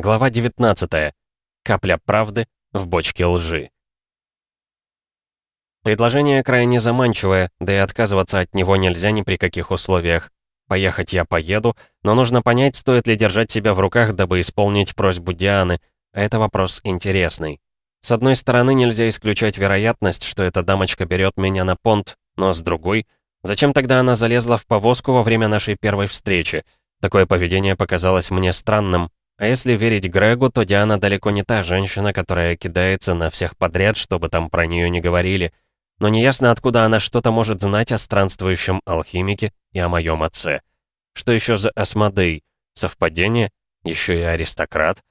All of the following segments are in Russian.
Глава 19. Капля правды в бочке лжи. Предложение крайне заманчивое, да и отказываться от него нельзя ни при каких условиях. Поехать я поеду, но нужно понять, стоит ли держать себя в руках, дабы исполнить просьбу Дианы, это вопрос интересный. С одной стороны, нельзя исключать вероятность, что эта дамочка берет меня на понт, но с другой, зачем тогда она залезла в повозку во время нашей первой встречи? Такое поведение показалось мне странным, а если верить Грегу, то Диана далеко не та женщина, которая кидается на всех подряд, чтобы там про нее не говорили. Но неясно, откуда она что-то может знать о странствующем алхимике и о моем отце. Что еще за Асмодей? Совпадение? Еще и аристократ?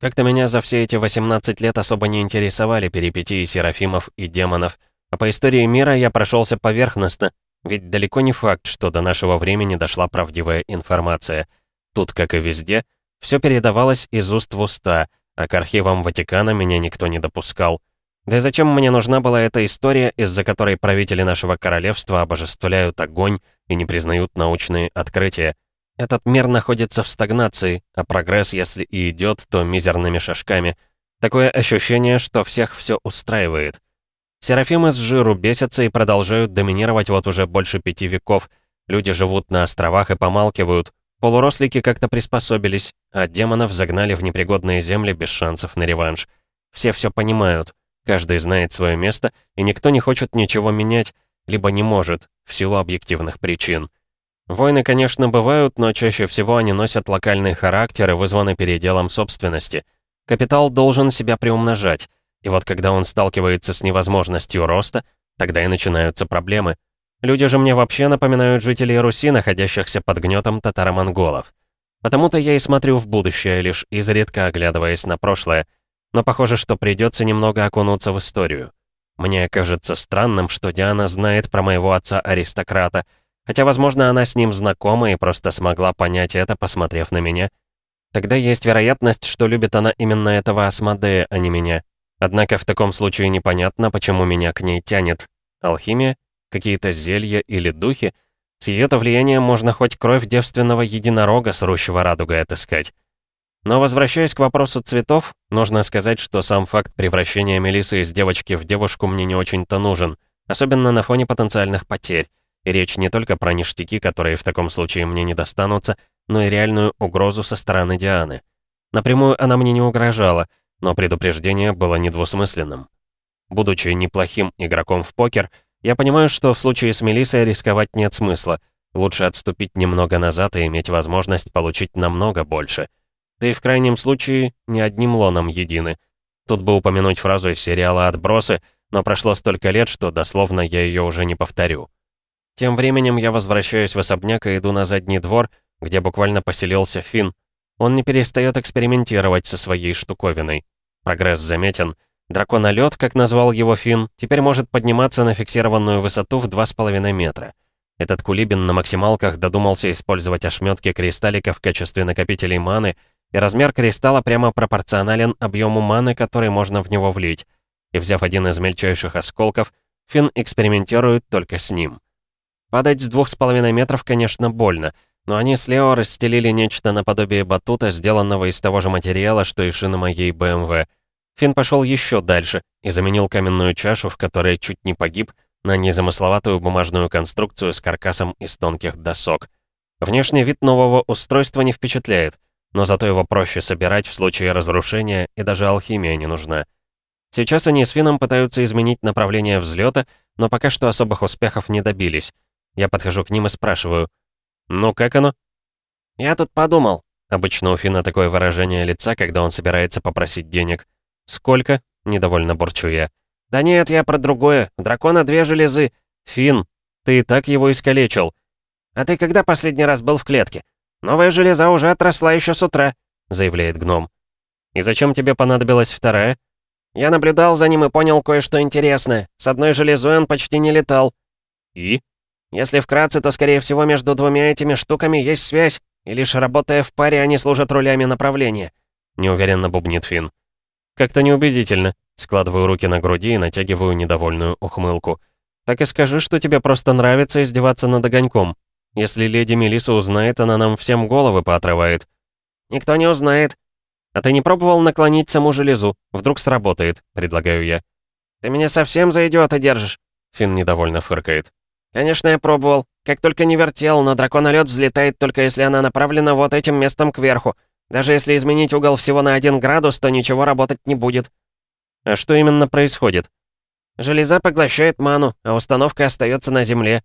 Как-то меня за все эти 18 лет особо не интересовали перипетии серафимов и демонов, а по истории мира я прошелся поверхностно, ведь далеко не факт, что до нашего времени дошла правдивая информация. Тут, как и везде, — все передавалось из уст в уста, а к архивам Ватикана меня никто не допускал. Да и зачем мне нужна была эта история, из-за которой правители нашего королевства обожествляют огонь и не признают научные открытия? Этот мир находится в стагнации, а прогресс, если и идет, то мизерными шажками. Такое ощущение, что всех все устраивает. Серафимы с жиру бесятся и продолжают доминировать вот уже больше пяти веков. Люди живут на островах и помалкивают, Полурослики как-то приспособились, а демонов загнали в непригодные земли без шансов на реванш. Все все понимают, каждый знает свое место, и никто не хочет ничего менять, либо не может, в силу объективных причин. Войны, конечно, бывают, но чаще всего они носят локальный характер и вызваны переделом собственности. Капитал должен себя приумножать, и вот когда он сталкивается с невозможностью роста, тогда и начинаются проблемы. Люди же мне вообще напоминают жителей Руси, находящихся под гнетом татаро-монголов. Потому-то я и смотрю в будущее, лишь изредка оглядываясь на прошлое. Но похоже, что придется немного окунуться в историю. Мне кажется странным, что Диана знает про моего отца-аристократа, хотя, возможно, она с ним знакома и просто смогла понять это, посмотрев на меня. Тогда есть вероятность, что любит она именно этого Асмодея, а не меня. Однако в таком случае непонятно, почему меня к ней тянет. Алхимия? Какие-то зелья или духи, с ее-то влиянием можно хоть кровь девственного единорога с рущего радугой отыскать. Но возвращаясь к вопросу цветов, нужно сказать, что сам факт превращения Мелисы из девочки в девушку мне не очень-то нужен, особенно на фоне потенциальных потерь. И речь не только про ништяки, которые в таком случае мне не достанутся, но и реальную угрозу со стороны Дианы. Напрямую она мне не угрожала, но предупреждение было недвусмысленным. Будучи неплохим игроком в покер, я понимаю, что в случае с Мелиссой рисковать нет смысла. Лучше отступить немного назад и иметь возможность получить намного больше. Да и в крайнем случае, не одним лоном едины. Тут бы упомянуть фразу из сериала «Отбросы», но прошло столько лет, что дословно я ее уже не повторю. Тем временем я возвращаюсь в особняк и иду на задний двор, где буквально поселился Финн. Он не перестает экспериментировать со своей штуковиной. Прогресс заметен, Драконолет, как назвал его Финн, теперь может подниматься на фиксированную высоту в 2,5 метра. Этот кулибин на максималках додумался использовать ошметки кристаллика в качестве накопителей маны, и размер кристалла прямо пропорционален объему маны, который можно в него влить. И взяв один из мельчайших осколков, Финн экспериментирует только с ним. Падать с 2,5 метров, конечно, больно, но они с Лео расстелили нечто наподобие батута, сделанного из того же материала, что и шины моей БМВ. Финн пошел еще дальше и заменил каменную чашу, в которой чуть не погиб, на незамысловатую бумажную конструкцию с каркасом из тонких досок. Внешний вид нового устройства не впечатляет, но зато его проще собирать в случае разрушения, и даже алхимия не нужна. Сейчас они с Финном пытаются изменить направление взлета, но пока что особых успехов не добились. Я подхожу к ним и спрашиваю, «Ну, как оно?» «Я тут подумал». Обычно у Финна такое выражение лица, когда он собирается попросить денег. «Сколько?» — недовольно бурчу я. «Да нет, я про другое. дракона две железы. Фин, ты и так его искалечил. А ты когда последний раз был в клетке? Новая железа уже отросла еще с утра», — заявляет гном. «И зачем тебе понадобилась вторая?» «Я наблюдал за ним и понял кое-что интересное. С одной железой он почти не летал». «И?» «Если вкратце, то, скорее всего, между двумя этими штуками есть связь, и лишь работая в паре, они служат рулями направления», — неуверенно бубнит Фин. «Как-то неубедительно». Складываю руки на груди и натягиваю недовольную ухмылку. «Так и скажи, что тебе просто нравится издеваться над огоньком. Если леди Мелиса узнает, она нам всем головы поотрывает». «Никто не узнает». А ты не пробовал наклонить саму железу? Вдруг сработает, предлагаю я. Ты меня совсем за идиота держишь? Финн недовольно фыркает. Конечно, я пробовал. Как только не вертел, но драконолет взлетает только если она направлена вот этим местом кверху. Даже если изменить угол всего на один градус, то ничего работать не будет. А что именно происходит? Железа поглощает ману, а установка остается на земле.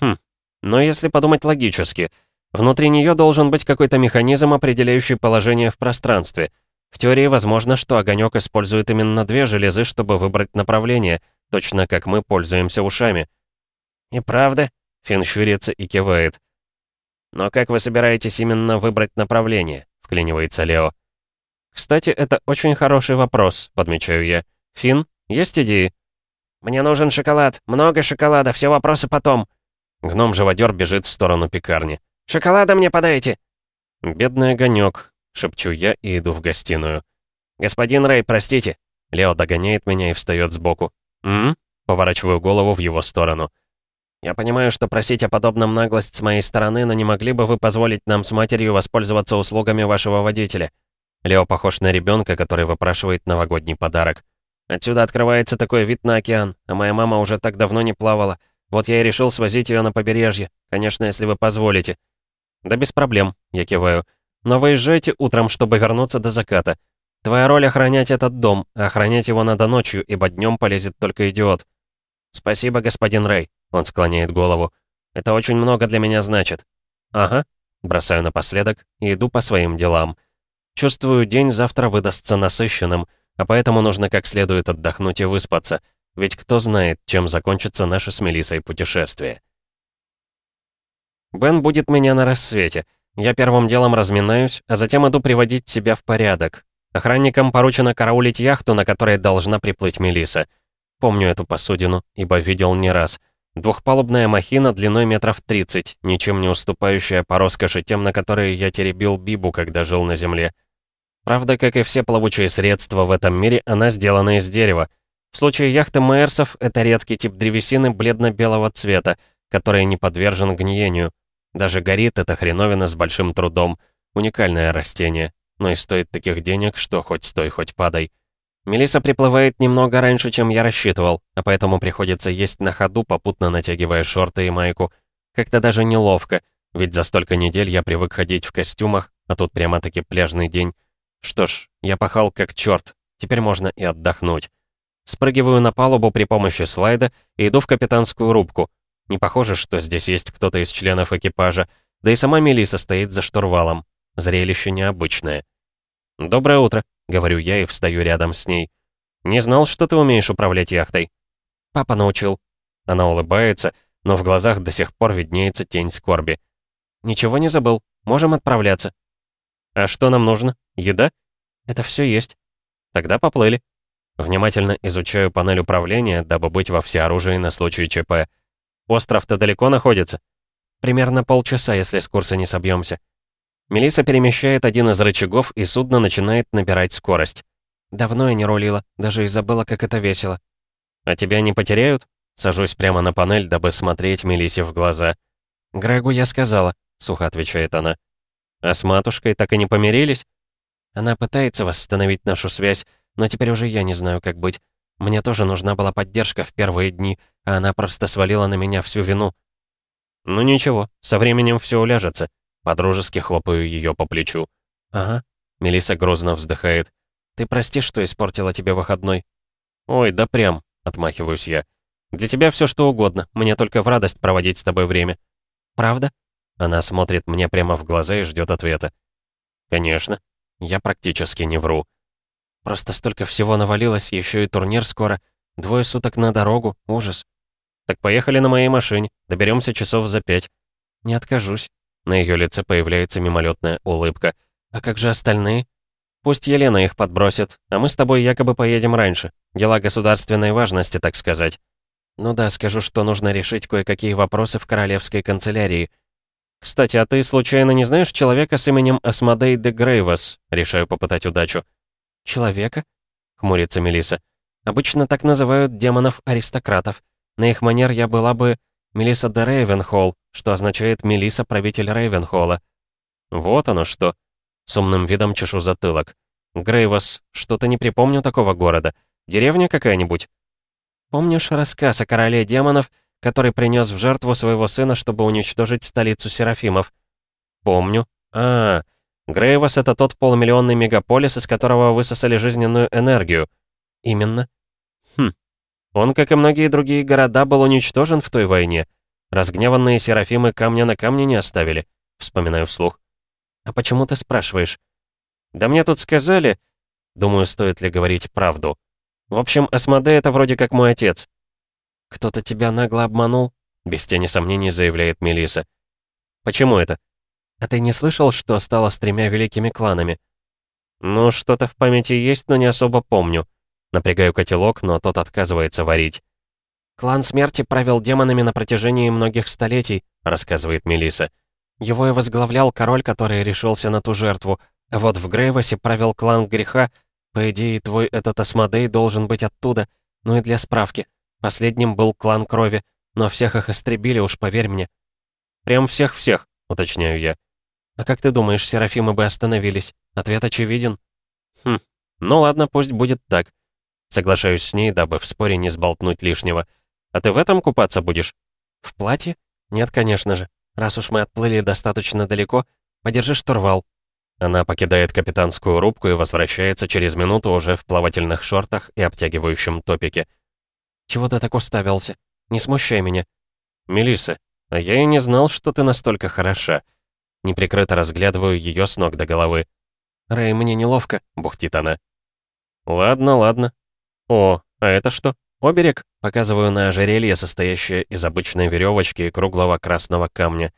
Хм, но если подумать логически, внутри нее должен быть какой-то механизм, определяющий положение в пространстве. В теории возможно, что огонек использует именно две железы, чтобы выбрать направление, точно как мы пользуемся ушами. «И правда?» — Финн щурится и кивает. «Но как вы собираетесь именно выбрать направление?» — вклинивается Лео. «Кстати, это очень хороший вопрос», — подмечаю я. «Финн, есть идеи?» «Мне нужен шоколад. Много шоколада. Все вопросы потом». Гном-живодер бежит в сторону пекарни. «Шоколада мне подайте!» «Бедный огонек», — шепчу я и иду в гостиную. «Господин Рэй, простите». Лео догоняет меня и встает сбоку. «М?», Поворачиваю голову в его сторону. «Я понимаю, что просить о подобном наглость с моей стороны, но не могли бы вы позволить нам с матерью воспользоваться услугами вашего водителя?» Лео похож на ребенка, который выпрашивает новогодний подарок. «Отсюда открывается такой вид на океан, а моя мама уже так давно не плавала. Вот я и решил свозить ее на побережье. Конечно, если вы позволите». «Да без проблем», — я киваю. «Но выезжайте утром, чтобы вернуться до заката. Твоя роль — охранять этот дом, а охранять его надо ночью, ибо днем полезет только идиот». «Спасибо, господин Рэй», — он склоняет голову. «Это очень много для меня значит». «Ага», — бросаю напоследок и иду по своим делам. Чувствую, день завтра выдастся насыщенным, а поэтому нужно как следует отдохнуть и выспаться. Ведь кто знает, чем закончится наше с Мелиссой путешествие. Бен будет меня на рассвете. Я первым делом разминаюсь, а затем иду приводить себя в порядок. Охранникам поручено караулить яхту, на которой должна приплыть Мелиса. Помню эту посудину, ибо видел не раз. Двухпалубная махина длиной метров 30, ничем не уступающая по роскоши тем, на которые я теребил Бибу, когда жил на земле. Правда, как и все плавучие средства в этом мире, она сделана из дерева — в случае яхты Майерсов это редкий тип древесины бледно-белого цвета, который не подвержен гниению. Даже горит эта хреновина с большим трудом. Уникальное растение, но и стоит таких денег, что хоть стой, хоть падай. Мелиса приплывает немного раньше, чем я рассчитывал, а поэтому приходится есть на ходу, попутно натягивая шорты и майку. Как-то даже неловко, ведь за столько недель я привык ходить в костюмах, а тут прямо-таки пляжный день. Что ж, я пахал как черт, теперь можно и отдохнуть. Спрыгиваю на палубу при помощи слайда и иду в капитанскую рубку. Не похоже, что здесь есть кто-то из членов экипажа, да и сама Мелиса стоит за штурвалом. Зрелище необычное. «Доброе утро», — говорю я и встаю рядом с ней. «Не знал, что ты умеешь управлять яхтой». «Папа научил». Она улыбается, но в глазах до сих пор виднеется тень скорби. «Ничего не забыл. Можем отправляться». «А что нам нужно? Еда?» «Это все есть». «Тогда поплыли». Внимательно изучаю панель управления, дабы быть во всеоружии на случай ЧП. Остров-то далеко находится? Примерно полчаса, если с курса не собьемся. Мелиса перемещает один из рычагов, и судно начинает набирать скорость. Давно я не рулила, даже и забыла, как это весело. А тебя не потеряют? Сажусь прямо на панель, дабы смотреть Мелисе в глаза. «Грегу я сказала», — сухо отвечает она. «А с матушкой так и не помирились?» Она пытается восстановить нашу связь, но теперь уже я не знаю, как быть. Мне тоже нужна была поддержка в первые дни, а она просто свалила на меня всю вину. Ну ничего, со временем все уляжется. Подружески хлопаю ее по плечу. Ага. Мелиса грозно вздыхает. Ты прости, что испортила тебе выходной. Ой, да прям, отмахиваюсь я. Для тебя все что угодно, мне только в радость проводить с тобой время. Правда? Она смотрит мне прямо в глаза и ждет ответа. Конечно. Я практически не вру. Просто столько всего навалилось, еще и турнир скоро. Двое суток на дорогу, ужас. Так поехали на моей машине, доберемся часов за пять. Не откажусь. На ее лице появляется мимолетная улыбка. А как же остальные? Пусть Елена их подбросит, а мы с тобой якобы поедем раньше. Дела государственной важности, так сказать. Ну да, скажу, что нужно решить кое-какие вопросы в королевской канцелярии. Кстати, а ты случайно не знаешь человека с именем Асмодей де Грейвас? Решаю попытать удачу. «Человека?» — хмурится Мелиса. «Обычно так называют демонов-аристократов. На их манер я была бы Мелиса де Рейвенхолл, что означает Мелиса правитель Рейвенхолла». «Вот оно что!» С умным видом чешу затылок. Грейвос, что-то не припомню такого города. Деревня какая-нибудь?» «Помнишь рассказ о короле демонов, который принес в жертву своего сына, чтобы уничтожить столицу Серафимов?» «Помню. А, Грейвос — это тот полумиллионный мегаполис, из которого высосали жизненную энергию». «Именно». «Хм. Он, как и многие другие города, был уничтожен в той войне. Разгневанные Серафимы камня на камне не оставили», — вспоминаю вслух. «А почему ты спрашиваешь?» «Да мне тут сказали...» Думаю, стоит ли говорить правду. В общем, Асмодей — это вроде как мой отец. «Кто-то тебя нагло обманул?» — без тени сомнений заявляет Мелиса. «Почему это?» «А ты не слышал, что стало с тремя великими кланами?» «Ну, что-то в памяти есть, но не особо помню». Напрягаю котелок, но тот отказывается варить. «Клан смерти правил демонами на протяжении многих столетий», — рассказывает Мелиса. «Его и возглавлял король, который решился на ту жертву, вот в Грейвосе правил клан греха. По идее, твой этот Асмодей должен быть оттуда. Ну и для справки. Последним был клан крови, но всех их истребили, уж поверь мне». «Прям всех-всех», — уточняю я. «А как ты думаешь, Серафимы бы остановились? Ответ очевиден». «Хм, ну ладно, пусть будет так». Соглашаюсь с ней, дабы в споре не сболтнуть лишнего. «А ты в этом купаться будешь?» «В платье? Нет, конечно же. Раз уж мы отплыли достаточно далеко, подержи штурвал». Она покидает капитанскую рубку и возвращается через минуту уже в плавательных шортах и обтягивающем топике. «Чего ты так уставился? Не смущай меня». Мелисса, а я и не знал, что ты настолько хороша». Неприкрыто разглядываю ее с ног до головы. «Рэй, мне неловко», — бухтит она. «Ладно, ладно. О, а это что? Оберег?» Показываю на ожерелье, состоящее из обычной веревочки и круглого красного камня.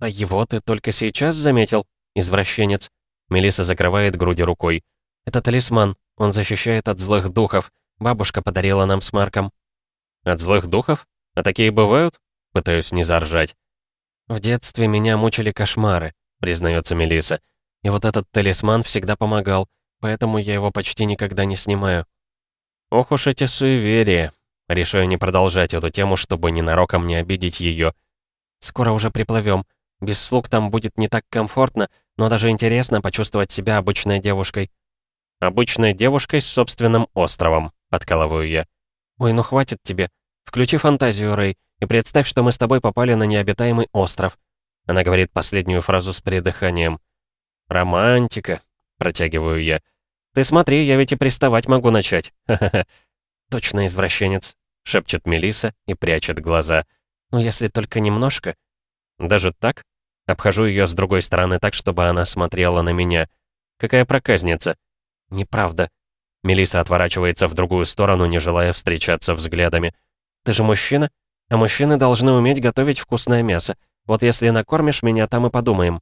«А его ты только сейчас заметил?» «Извращенец». Мелиса закрывает груди рукой. «Это талисман. Он защищает от злых духов. Бабушка подарила нам с Марком». «От злых духов? А такие бывают?» Пытаюсь не заржать. «В детстве меня мучили кошмары», — признается Мелиса. «И вот этот талисман всегда помогал, поэтому я его почти никогда не снимаю». Ох уж эти суеверия. Решаю не продолжать эту тему, чтобы ненароком не обидеть ее. «Скоро уже приплывем. Без слуг там будет не так комфортно, но даже интересно почувствовать себя обычной девушкой». «Обычной девушкой с собственным островом», — подкалываю я. «Ой, ну хватит тебе. Включи фантазию, Рэй, и представь, что мы с тобой попали на необитаемый остров». Она говорит последнюю фразу с придыханием. «Романтика», — протягиваю я. «Ты смотри, я ведь и приставать могу начать». «Ха-ха-ха». «Точно извращенец», — шепчет Мелиса и прячет глаза. «Ну, если только немножко». «Даже так?» Обхожу ее с другой стороны так, чтобы она смотрела на меня. «Какая проказница?» «Неправда». Мелиса отворачивается в другую сторону, не желая встречаться взглядами. «Ты же мужчина, а мужчины должны уметь готовить вкусное мясо. Вот если накормишь меня, там и подумаем».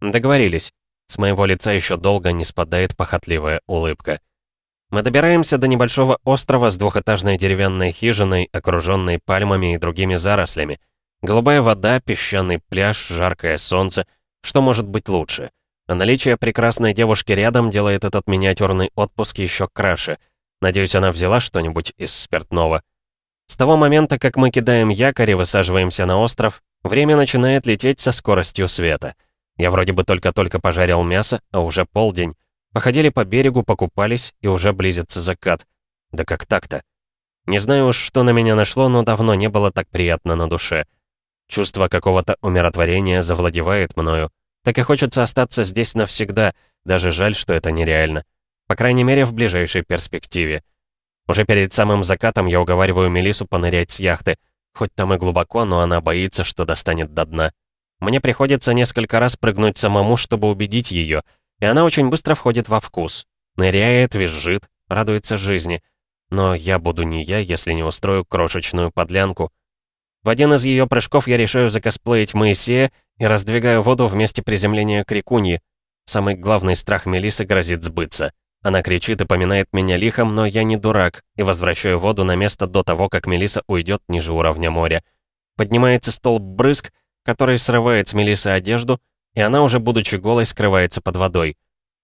«Договорились». С моего лица еще долго не спадает похотливая улыбка. Мы добираемся до небольшого острова с двухэтажной деревянной хижиной, окруженной пальмами и другими зарослями. Голубая вода, песчаный пляж, жаркое солнце. Что может быть лучше? А наличие прекрасной девушки рядом делает этот миниатюрный отпуск еще краше. Надеюсь, она взяла что-нибудь из спиртного. С того момента, как мы кидаем якорь и высаживаемся на остров, время начинает лететь со скоростью света. Я вроде бы только-только пожарил мясо, а уже полдень. Походили по берегу, покупались, и уже близится закат. Да как так-то? Не знаю уж, что на меня нашло, но давно не было так приятно на душе. Чувство какого-то умиротворения завладевает мною. Так и хочется остаться здесь навсегда, даже жаль, что это нереально. По крайней мере, в ближайшей перспективе. Уже перед самым закатом я уговариваю Мелису понырять с яхты. Хоть там и глубоко, но она боится, что достанет до дна. Мне приходится несколько раз прыгнуть самому, чтобы убедить ее, и она очень быстро входит во вкус. Ныряет, визжит, радуется жизни. Но я буду не я, если не устрою крошечную подлянку. В один из ее прыжков я решаю закосплеить Моисея и раздвигаю воду в месте приземления крикуньи. Самый главный страх Мелисы грозит сбыться. Она кричит и поминает меня лихом, но я не дурак, и возвращаю воду на место до того, как Мелиса уйдет ниже уровня моря. Поднимается столб брызг, который срывает с Мелисы одежду, и она уже, будучи голой, скрывается под водой.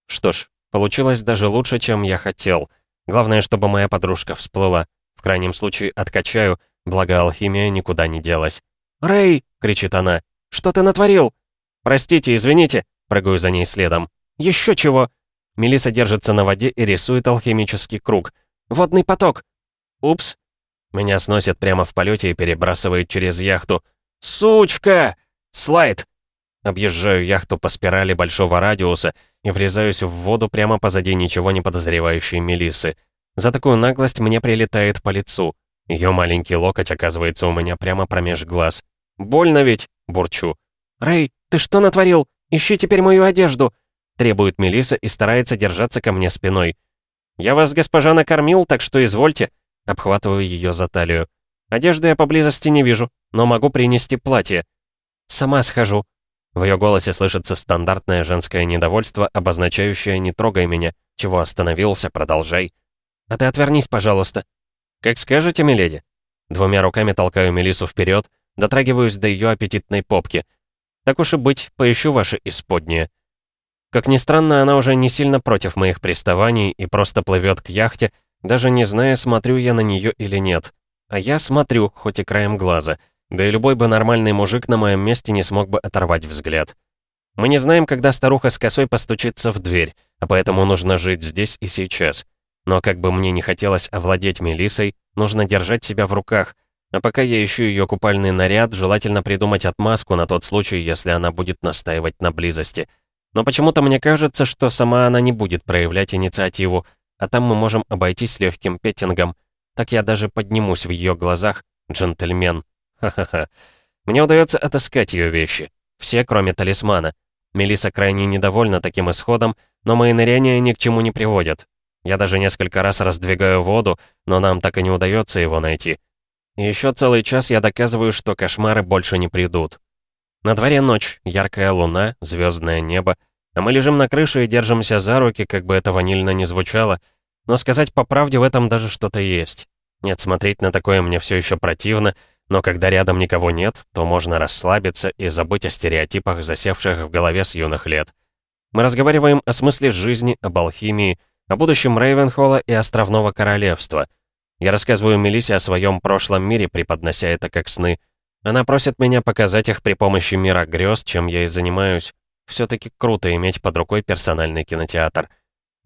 Что ж, получилось даже лучше, чем я хотел. Главное, чтобы моя подружка всплыла. В крайнем случае, откачаю — Благо, алхимия никуда не делась. «Рэй!» — кричит она. «Что ты натворил?» «Простите, извините!» — прыгаю за ней следом. «Еще чего!» Мелиса держится на воде и рисует алхимический круг. «Водный поток!» «Упс!» Меня сносит прямо в полете и перебрасывает через яхту. «Сучка! Слайд!» Объезжаю яхту по спирали большого радиуса и врезаюсь в воду прямо позади ничего не подозревающей Мелисы. За такую наглость мне прилетает по лицу. Ее маленький локоть оказывается у меня прямо промеж глаз. «Больно ведь?» — бурчу. «Рэй, ты что натворил? Ищи теперь мою одежду!» — требует Мелиса и старается держаться ко мне спиной. «Я вас, госпожа, накормил, так что извольте». Обхватываю ее за талию. «Одежды я поблизости не вижу, но могу принести платье». «Сама схожу», в ее голосе слышится стандартное женское недовольство, обозначающее «не трогай меня», чего остановился, продолжай. «А ты отвернись, пожалуйста». «Как скажете, миледи». Двумя руками толкаю Мелису вперед, дотрагиваюсь до ее аппетитной попки. Так уж и быть, поищу ваше исподнее. Как ни странно, она уже не сильно против моих приставаний и просто плывет к яхте, даже не зная, смотрю я на нее или нет. А я смотрю, хоть и краем глаза — да и любой бы нормальный мужик на моем месте не смог бы оторвать взгляд. Мы не знаем, когда старуха с косой постучится в дверь, а поэтому нужно жить здесь и сейчас. Но как бы мне не хотелось овладеть Мелисой, нужно держать себя в руках. А пока я ищу ее купальный наряд, желательно придумать отмазку на тот случай, если она будет настаивать на близости. Но почему-то мне кажется, что сама она не будет проявлять инициативу, а там мы можем обойтись легким петтингом. Так я даже поднимусь в ее глазах, джентльмен. Ха-ха-ха. Мне удается отыскать ее вещи. Все, кроме талисмана. Мелиса крайне недовольна таким исходом, но мои ныряния ни к чему не приводят. Я даже несколько раз раздвигаю воду, но нам так и не удается его найти. еще целый час я доказываю, что кошмары больше не придут. На дворе ночь, яркая луна, звездное небо, а мы лежим на крыше и держимся за руки, как бы это ванильно не звучало, но сказать по правде в этом даже что-то есть. Нет, смотреть на такое мне все еще противно, но когда рядом никого нет, то можно расслабиться и забыть о стереотипах, засевших в голове с юных лет. Мы разговариваем о смысле жизни, об алхимии, о будущем Рейвенхолла и Островного Королевства. Я рассказываю Мелисе о своем прошлом мире, преподнося это как сны. Она просит меня показать их при помощи мира грез, чем я и занимаюсь. все таки круто иметь под рукой персональный кинотеатр.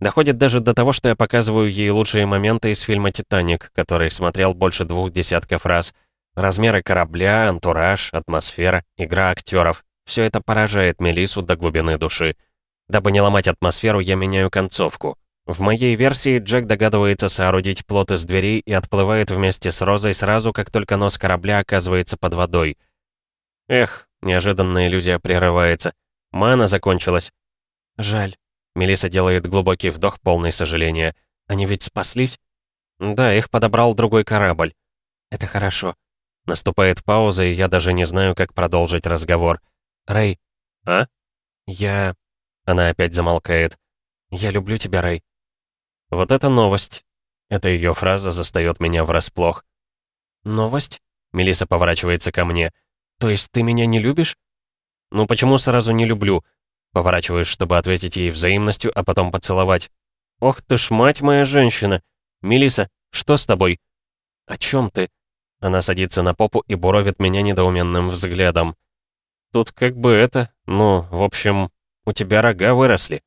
Доходит даже до того, что я показываю ей лучшие моменты из фильма «Титаник», который смотрел больше двух десятков раз — Размеры корабля, антураж, атмосфера, игра актеров — все это поражает Мелису до глубины души. Дабы не ломать атмосферу, я меняю концовку. В моей версии Джек догадывается соорудить плот из дверей и отплывает вместе с Розой сразу, как только нос корабля оказывается под водой. Эх, неожиданная иллюзия прерывается. Мана закончилась. Жаль. Мелиса делает глубокий вдох, полный сожаления. Они ведь спаслись? Да, их подобрал другой корабль. Это хорошо. Наступает пауза, и я даже не знаю, как продолжить разговор. «Рэй». «А?» «Я...» Она опять замолкает. «Я люблю тебя, Рэй». Вот это новость. Эта ее фраза застает меня врасплох. «Новость?» Мелиса поворачивается ко мне. «То есть ты меня не любишь?» «Ну почему сразу не люблю?» Поворачиваюсь, чтобы ответить ей взаимностью, а потом поцеловать. «Ох ты ж, мать моя женщина! Мелиса, что с тобой?» «О чем ты?» Она садится на попу и буровит меня недоуменным взглядом. Тут как бы это, ну, в общем, у тебя рога выросли.